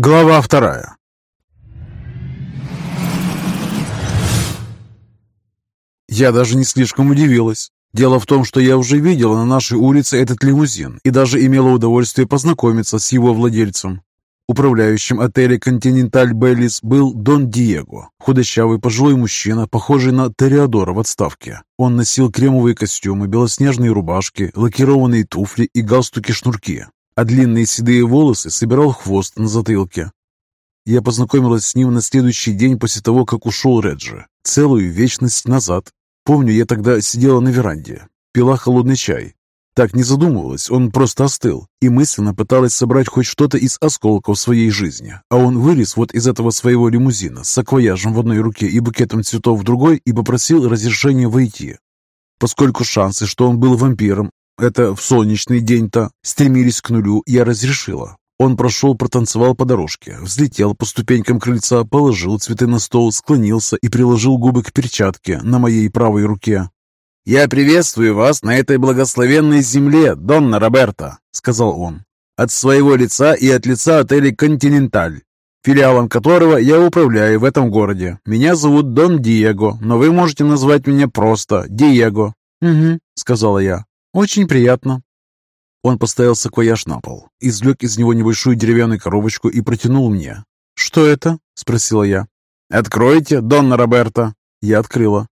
Глава вторая. Я даже не слишком удивилась. Дело в том, что я уже видела на нашей улице этот лимузин и даже имела удовольствие познакомиться с его владельцем. Управляющим отеля «Континенталь Беллис» был Дон Диего, худощавый пожилой мужчина, похожий на Тореадора в отставке. Он носил кремовые костюмы, белоснежные рубашки, лакированные туфли и галстуки-шнурки, а длинные седые волосы собирал хвост на затылке. Я познакомилась с ним на следующий день после того, как ушел Реджи, целую вечность назад. Помню, я тогда сидела на веранде, пила холодный чай. Так не задумывалась, он просто остыл, и мысленно пыталась собрать хоть что-то из осколков своей жизни. А он вылез вот из этого своего лимузина с саквояжем в одной руке и букетом цветов в другой и попросил разрешения войти. Поскольку шансы, что он был вампиром, это в солнечный день-то стремились к нулю, я разрешила. Он прошел, протанцевал по дорожке, взлетел по ступенькам крыльца, положил цветы на стол, склонился и приложил губы к перчатке на моей правой руке. «Я приветствую вас на этой благословенной земле, Донна Роберта», — сказал он, «от своего лица и от лица отеля «Континенталь», филиалом которого я управляю в этом городе. Меня зовут Дон Диего, но вы можете назвать меня просто Диего». «Угу», — сказала я. «Очень приятно». Он поставил саквояж на пол, извлек из него небольшую деревянную коробочку и протянул мне. «Что это?» — спросила я. «Откройте, Донна Роберта». Я открыла.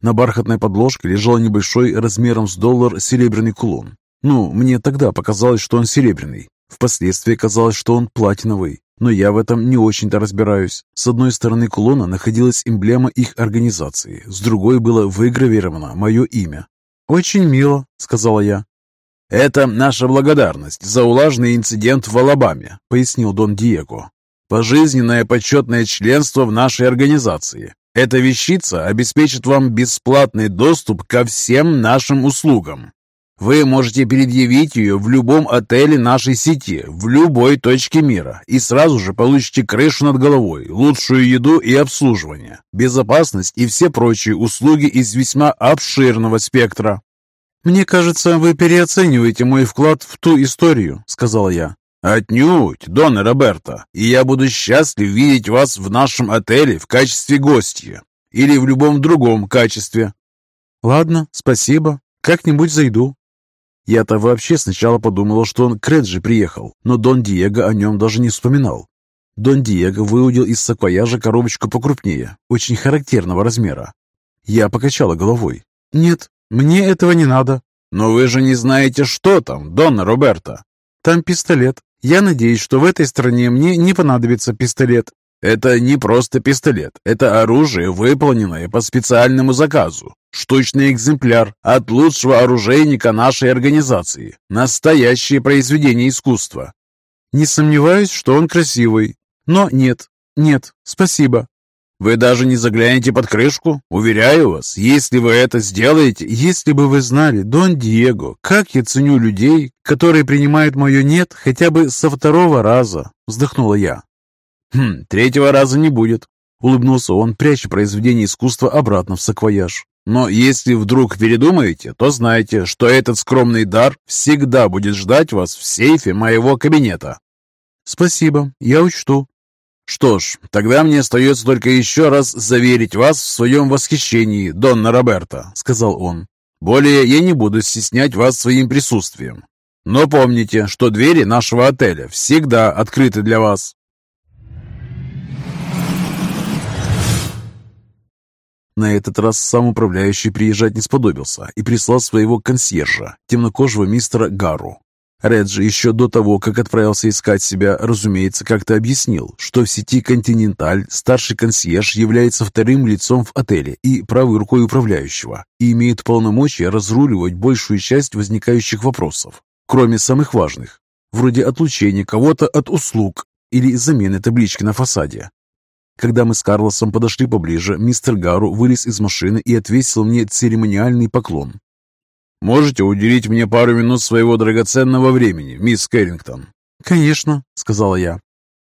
На бархатной подложке лежал небольшой размером с доллар серебряный кулон. Ну, мне тогда показалось, что он серебряный. Впоследствии казалось, что он платиновый. Но я в этом не очень-то разбираюсь. С одной стороны кулона находилась эмблема их организации, с другой было выгравировано мое имя. «Очень мило», — сказала я. «Это наша благодарность за улажный инцидент в Алабаме», — пояснил Дон Диего. «Пожизненное почетное членство в нашей организации. Эта вещица обеспечит вам бесплатный доступ ко всем нашим услугам. Вы можете предъявить ее в любом отеле нашей сети, в любой точке мира, и сразу же получите крышу над головой, лучшую еду и обслуживание, безопасность и все прочие услуги из весьма обширного спектра. «Мне кажется, вы переоцениваете мой вклад в ту историю», — сказала я. «Отнюдь, Дона Роберта, и я буду счастлив видеть вас в нашем отеле в качестве гостя или в любом другом качестве». «Ладно, спасибо. Как-нибудь зайду». Я-то вообще сначала подумала, что он к Реджи приехал, но Дон Диего о нем даже не вспоминал. Дон Диего выудил из саквояжа коробочку покрупнее, очень характерного размера. Я покачала головой. «Нет, мне этого не надо». «Но вы же не знаете, что там, Донна Роберта». «Там пистолет. Я надеюсь, что в этой стране мне не понадобится пистолет. Это не просто пистолет, это оружие, выполненное по специальному заказу. Штучный экземпляр от лучшего оружейника нашей организации. Настоящее произведение искусства. Не сомневаюсь, что он красивый. Но нет, нет, спасибо. Вы даже не заглянете под крышку? Уверяю вас, если вы это сделаете, если бы вы знали, Дон Диего, как я ценю людей, которые принимают мое «нет» хотя бы со второго раза, вздохнула я. Хм, третьего раза не будет, улыбнулся он, пряча произведение искусства обратно в саквояж. Но если вдруг передумаете, то знайте, что этот скромный дар всегда будет ждать вас в сейфе моего кабинета. Спасибо, я учту, «Что ж, тогда мне остается только еще раз заверить вас в своем восхищении, Донна Роберта», — сказал он. «Более я не буду стеснять вас своим присутствием. Но помните, что двери нашего отеля всегда открыты для вас». На этот раз сам управляющий приезжать не сподобился и прислал своего консьержа, темнокожего мистера Гару, Реджи еще до того, как отправился искать себя, разумеется, как-то объяснил, что в сети «Континенталь» старший консьерж является вторым лицом в отеле и правой рукой управляющего и имеет полномочия разруливать большую часть возникающих вопросов, кроме самых важных, вроде отлучения кого-то от услуг или замены таблички на фасаде. Когда мы с Карлосом подошли поближе, мистер Гару вылез из машины и отвесил мне церемониальный поклон. Можете уделить мне пару минут своего драгоценного времени, мисс Кэррингтон?» «Конечно», — сказала я.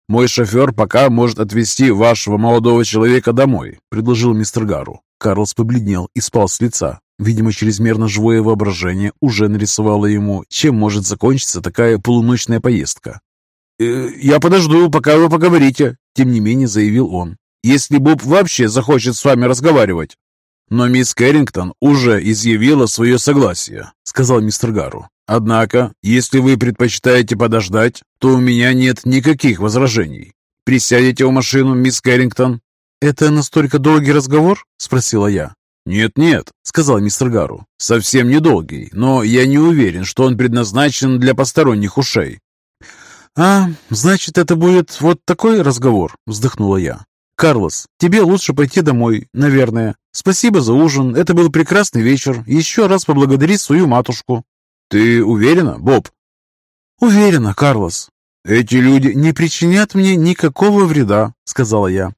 «Мой шофер пока может отвезти вашего молодого человека домой», — предложил мистер Гару. Карлс побледнел и спал с лица. Видимо, чрезмерно живое воображение уже нарисовало ему, чем может закончиться такая полуночная поездка. Э, «Я подожду, пока вы поговорите», — тем не менее заявил он. «Если Боб вообще захочет с вами разговаривать». «Но мисс Кэррингтон уже изъявила свое согласие», — сказал мистер Гару. «Однако, если вы предпочитаете подождать, то у меня нет никаких возражений. Присядете в машину, мисс Кэррингтон?» «Это настолько долгий разговор?» — спросила я. «Нет-нет», — сказал мистер Гару, — «совсем недолгий, но я не уверен, что он предназначен для посторонних ушей». «А, значит, это будет вот такой разговор?» — вздохнула я. «Карлос, тебе лучше пойти домой, наверное. Спасибо за ужин, это был прекрасный вечер. Еще раз поблагодари свою матушку». «Ты уверена, Боб?» «Уверена, Карлос. Эти люди не причинят мне никакого вреда», — сказала я.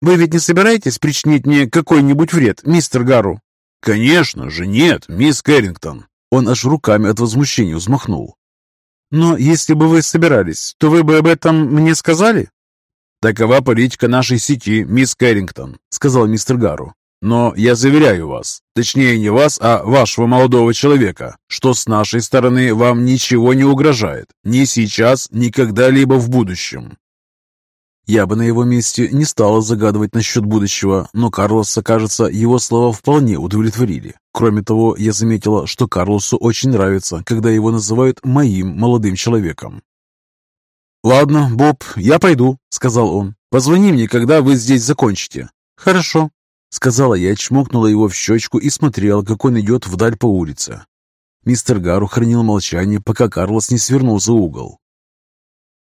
«Вы ведь не собираетесь причинить мне какой-нибудь вред, мистер Гару?» «Конечно же нет, мисс Кэррингтон!» Он аж руками от возмущения взмахнул. «Но если бы вы собирались, то вы бы об этом мне сказали?» «Такова политика нашей сети, мисс Кэррингтон», — сказал мистер Гару. «Но я заверяю вас, точнее не вас, а вашего молодого человека, что с нашей стороны вам ничего не угрожает, ни сейчас, ни когда-либо в будущем. Я бы на его месте не стала загадывать насчет будущего, но Карлоса, кажется, его слова вполне удовлетворили. Кроме того, я заметила, что Карлосу очень нравится, когда его называют «моим молодым человеком». «Ладно, Боб, я пойду», — сказал он. «Позвони мне, когда вы здесь закончите». «Хорошо», — сказала я, чмокнула его в щечку и смотрела, как он идет вдаль по улице. Мистер Гару хранил молчание, пока Карлос не свернул за угол.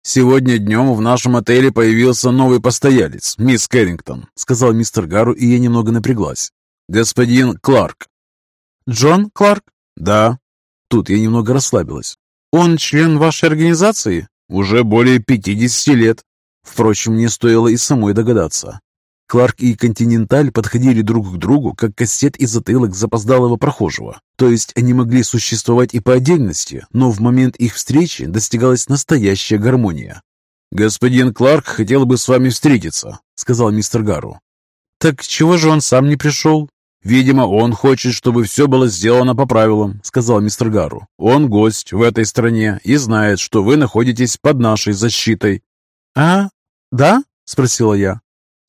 «Сегодня днем в нашем отеле появился новый постоялец, мисс Кэррингтон», сказал мистер Гару, и я немного напряглась. «Господин Кларк». «Джон Кларк?» «Да». Тут я немного расслабилась. «Он член вашей организации?» «Уже более пятидесяти лет». Впрочем, мне стоило и самой догадаться. Кларк и Континенталь подходили друг к другу, как кассет и затылок запоздалого прохожего. То есть они могли существовать и по отдельности, но в момент их встречи достигалась настоящая гармония. «Господин Кларк хотел бы с вами встретиться», — сказал мистер Гару. «Так чего же он сам не пришел?» «Видимо, он хочет, чтобы все было сделано по правилам», — сказал мистер Гару. «Он гость в этой стране и знает, что вы находитесь под нашей защитой». «А, да?» — спросила я.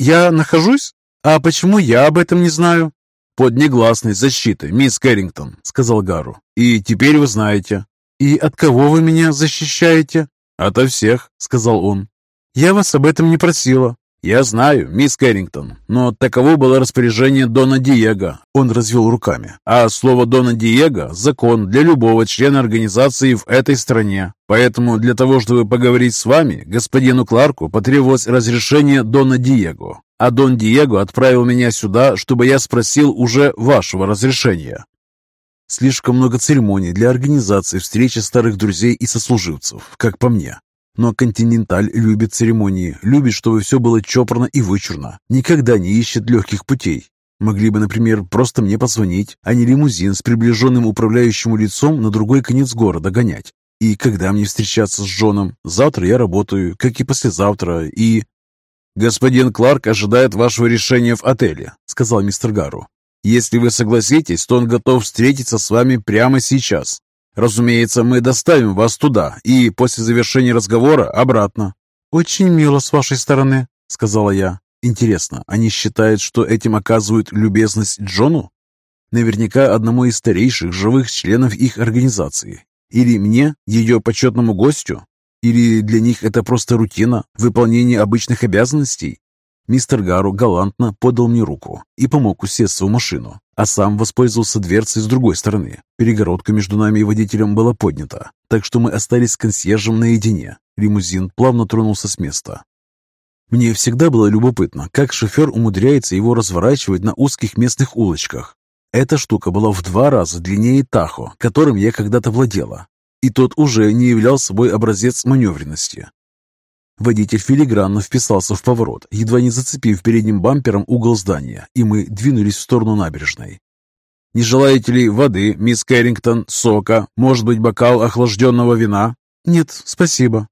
«Я нахожусь? А почему я об этом не знаю?» «Под негласной защитой, мисс Кэррингтон», — сказал Гару. «И теперь вы знаете». «И от кого вы меня защищаете?» «Ото всех», — сказал он. «Я вас об этом не просила». «Я знаю, мисс Кэррингтон, но таково было распоряжение Дона Диего», — он развел руками. «А слово Дона Диего — закон для любого члена организации в этой стране. Поэтому для того, чтобы поговорить с вами, господину Кларку потребовалось разрешение Дона Диего. А Дон Диего отправил меня сюда, чтобы я спросил уже вашего разрешения». Слишком много церемоний для организации встречи старых друзей и сослуживцев, как по мне. Но «Континенталь» любит церемонии, любит, чтобы все было чопорно и вычурно, никогда не ищет легких путей. Могли бы, например, просто мне позвонить, а не лимузин с приближенным управляющим лицом на другой конец города гонять. И когда мне встречаться с Джоном? Завтра я работаю, как и послезавтра, и... «Господин Кларк ожидает вашего решения в отеле», — сказал мистер Гару. «Если вы согласитесь, то он готов встретиться с вами прямо сейчас. Разумеется, мы доставим вас туда и после завершения разговора обратно». «Очень мило с вашей стороны», — сказала я. «Интересно, они считают, что этим оказывают любезность Джону?» Наверняка одному из старейших живых членов их организации. Или мне, ее почетному гостю? Или для них это просто рутина, выполнение обычных обязанностей? Мистер Гару галантно подал мне руку и помог усесться в машину, а сам воспользовался дверцей с другой стороны. Перегородка между нами и водителем была поднята, так что мы остались с консьержем наедине. Лимузин плавно тронулся с места. Мне всегда было любопытно, как шофер умудряется его разворачивать на узких местных улочках. Эта штука была в два раза длиннее Тахо, которым я когда-то владела, и тот уже не являл собой образец маневренности. Водитель филигранно вписался в поворот, едва не зацепив передним бампером угол здания, и мы двинулись в сторону набережной. «Не желаете ли воды, мисс Кэррингтон, сока, может быть, бокал охлажденного вина?» «Нет, спасибо».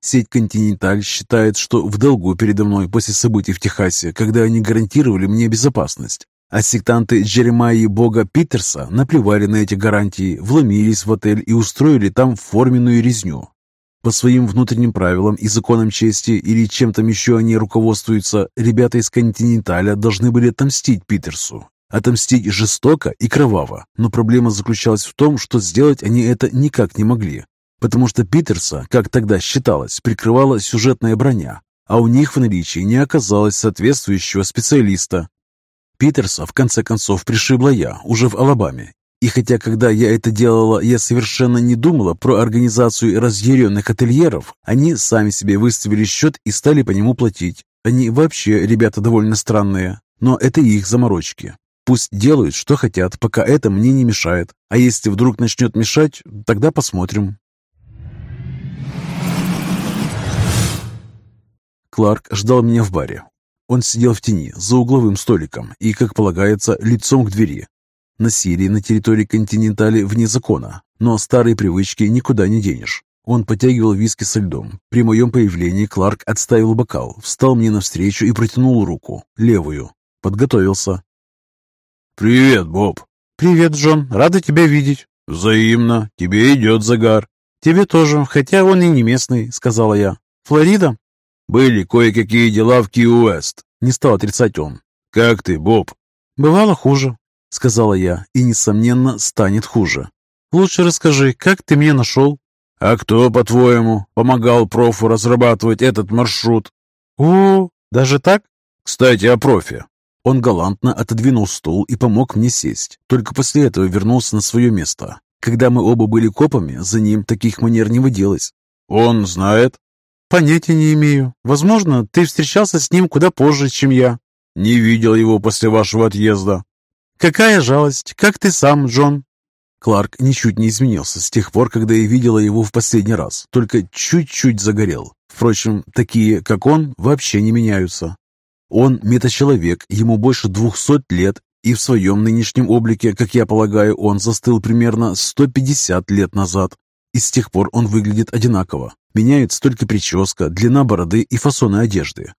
Сеть «Континенталь» считает, что в долгу передо мной после событий в Техасе, когда они гарантировали мне безопасность. А сектанты Джеремайи Бога Питерса наплевали на эти гарантии, вломились в отель и устроили там форменную резню. По своим внутренним правилам и законам чести или чем там еще они руководствуются, ребята из «Континенталя» должны были отомстить Питерсу. Отомстить жестоко и кроваво, но проблема заключалась в том, что сделать они это никак не могли, потому что Питерса, как тогда считалось, прикрывала сюжетная броня, а у них в наличии не оказалось соответствующего специалиста. Питерса в конце концов пришибла я, уже в Алабаме, и хотя, когда я это делала, я совершенно не думала про организацию разъяренных ательеров, они сами себе выставили счет и стали по нему платить. Они вообще ребята довольно странные, но это их заморочки. Пусть делают, что хотят, пока это мне не мешает. А если вдруг начнет мешать, тогда посмотрим. Кларк ждал меня в баре. Он сидел в тени, за угловым столиком и, как полагается, лицом к двери. Насилие на территории континентали вне закона, но старые привычки никуда не денешь. Он потягивал виски со льдом. При моем появлении Кларк отставил бокал, встал мне навстречу и протянул руку, левую. Подготовился. «Привет, Боб!» «Привет, Джон. Рада тебя видеть». «Взаимно. Тебе идет загар». «Тебе тоже, хотя он и не местный», — сказала я. «Флорида?» «Были кое-какие дела в Ки-Уэст», — не стал отрицать он. «Как ты, Боб?» «Бывало хуже сказала я, и, несомненно, станет хуже. Лучше расскажи, как ты меня нашел? А кто, по-твоему, помогал профу разрабатывать этот маршрут? О, даже так? Кстати, о профе. Он галантно отодвинул стул и помог мне сесть. Только после этого вернулся на свое место. Когда мы оба были копами, за ним таких манер не выделось. Он знает? Понятия не имею. Возможно, ты встречался с ним куда позже, чем я. Не видел его после вашего отъезда. «Какая жалость! Как ты сам, Джон?» Кларк ничуть не изменился с тех пор, когда я видела его в последний раз, только чуть-чуть загорел. Впрочем, такие, как он, вообще не меняются. Он метачеловек, ему больше двухсот лет, и в своем нынешнем облике, как я полагаю, он застыл примерно 150 лет назад. И с тех пор он выглядит одинаково. Меняется только прическа, длина бороды и фасоны одежды.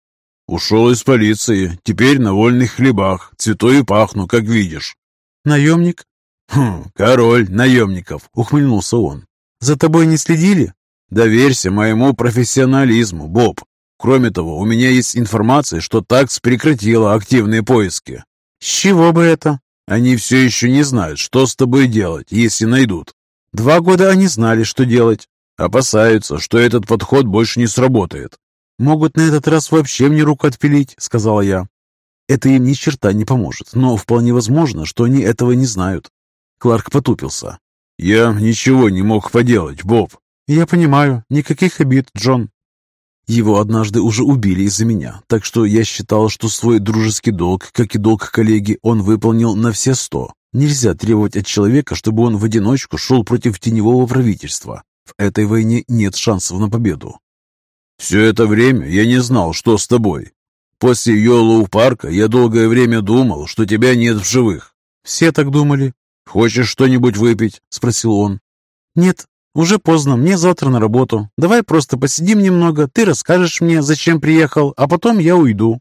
«Ушел из полиции. Теперь на вольных хлебах. Цветою пахну, как видишь». «Наемник?» «Хм, король наемников», — ухмыльнулся он. «За тобой не следили?» «Доверься моему профессионализму, Боб. Кроме того, у меня есть информация, что ТАКС прекратила активные поиски». «С чего бы это?» «Они все еще не знают, что с тобой делать, если найдут». «Два года они знали, что делать». «Опасаются, что этот подход больше не сработает. «Могут на этот раз вообще мне руку отпилить», — сказала я. «Это им ни черта не поможет, но вполне возможно, что они этого не знают». Кларк потупился. «Я ничего не мог поделать, Боб». «Я понимаю. Никаких обид, Джон». Его однажды уже убили из-за меня, так что я считал, что свой дружеский долг, как и долг коллеги, он выполнил на все сто. Нельзя требовать от человека, чтобы он в одиночку шел против теневого правительства. В этой войне нет шансов на победу. «Все это время я не знал, что с тобой. После Йолоу-парка я долгое время думал, что тебя нет в живых». «Все так думали». «Хочешь что-нибудь выпить?» – спросил он. «Нет, уже поздно, мне завтра на работу. Давай просто посидим немного, ты расскажешь мне, зачем приехал, а потом я уйду».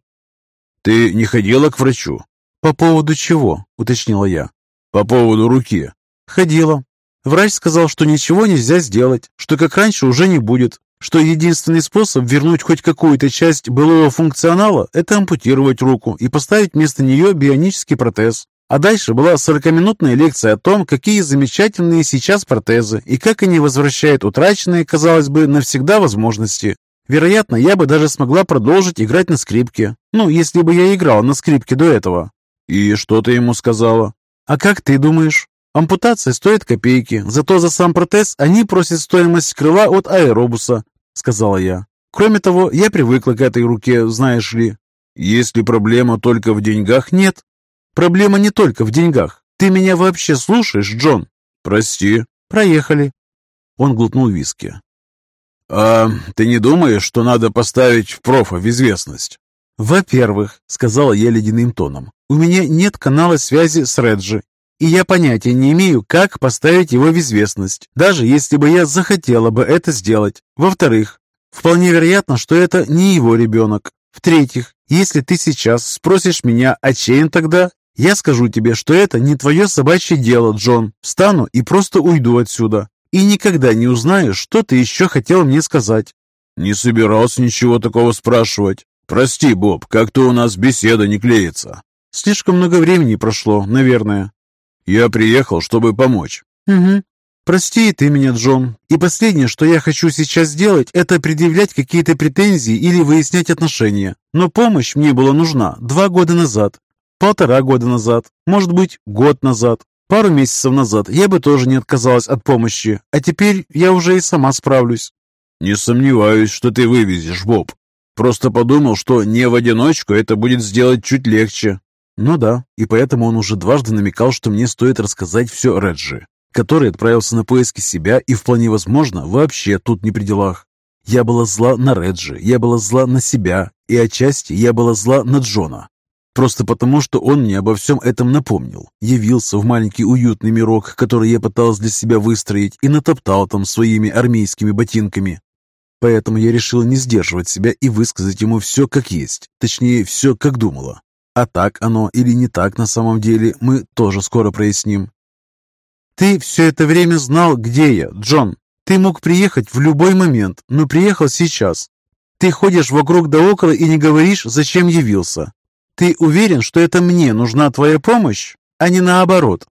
«Ты не ходила к врачу?» «По поводу чего?» – уточнила я. «По поводу руки». «Ходила. Врач сказал, что ничего нельзя сделать, что как раньше уже не будет, что единственный способ вернуть хоть какую-то часть былого функционала – это ампутировать руку и поставить вместо нее бионический протез. А дальше была 40-минутная лекция о том, какие замечательные сейчас протезы и как они возвращают утраченные, казалось бы, навсегда возможности. Вероятно, я бы даже смогла продолжить играть на скрипке. Ну, если бы я играл на скрипке до этого. И что ты ему сказала? А как ты думаешь? Ампутация стоит копейки, зато за сам протез они просят стоимость крыла от аэробуса, сказала я. Кроме того, я привыкла к этой руке, знаешь ли. Если проблема только в деньгах, нет. Проблема не только в деньгах. Ты меня вообще слушаешь, Джон? Прости. Проехали. Он глотнул виски. «А ты не думаешь, что надо поставить профа в известность?» «Во-первых», — сказала я ледяным тоном, — «у меня нет канала связи с Реджи, и я понятия не имею, как поставить его в известность, даже если бы я захотела бы это сделать. Во-вторых, вполне вероятно, что это не его ребенок. В-третьих, если ты сейчас спросишь меня, а чей тогда, я скажу тебе, что это не твое собачье дело, Джон. Встану и просто уйду отсюда. и никогда не узнаю, что ты еще хотел мне сказать». «Не собирался ничего такого спрашивать. Прости, Боб, как-то у нас беседа не клеится». «Слишком много времени прошло, наверное». «Я приехал, чтобы помочь». «Угу. Прости ты меня, Джон. И последнее, что я хочу сейчас сделать, это предъявлять какие-то претензии или выяснять отношения. Но помощь мне была нужна два года назад, полтора года назад, может быть, год назад. Пару месяцев назад я бы тоже не отказалась от помощи, а теперь я уже и сама справлюсь. Не сомневаюсь, что ты вывезешь, Боб. Просто подумал, что не в одиночку это будет сделать чуть легче. Ну да, и поэтому он уже дважды намекал, что мне стоит рассказать все Реджи который отправился на поиски себя и, вполне возможно, вообще тут не при делах. Я была зла на Реджи, я была зла на себя, и отчасти я была зла на Джона. Просто потому, что он мне обо всем этом напомнил. Явился в маленький уютный мирок, который я пыталась для себя выстроить, и натоптал там своими армейскими ботинками. Поэтому я решила не сдерживать себя и высказать ему все как есть, точнее, все как думала. А так оно или не так на самом деле, мы тоже скоро проясним. «Ты все это время знал, где я, Джон. Ты мог приехать в любой момент, но приехал сейчас. Ты ходишь вокруг да около и не говоришь, зачем явился. Ты уверен, что это мне нужна твоя помощь, а не наоборот?»